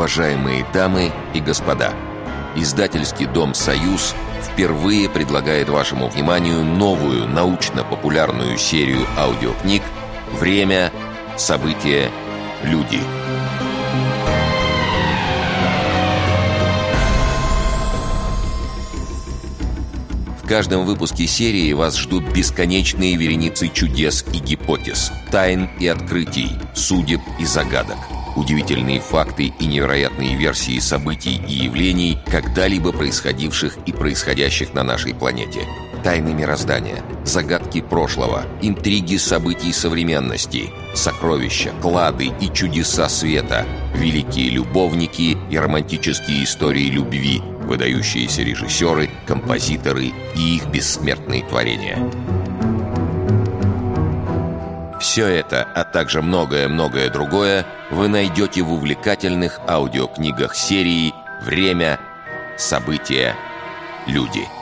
Уважаемые дамы и господа, издательский дом «Союз» впервые предлагает вашему вниманию новую научно-популярную серию аудиокниг «Время, события, люди». В каждом выпуске серии вас ждут бесконечные вереницы чудес и гипотез, тайн и открытий, судеб и загадок – удивительные факты и невероятные версии событий и явлений, когда-либо происходивших и происходящих на нашей планете. Тайны мироздания, загадки прошлого, интриги событий современности, сокровища, клады и чудеса света, великие любовники и романтические истории любви, выдающиеся режиссеры, композиторы и их бессмертные творения. Все это, а также многое-многое другое вы найдете в увлекательных аудиокнигах серии «Время, события, люди».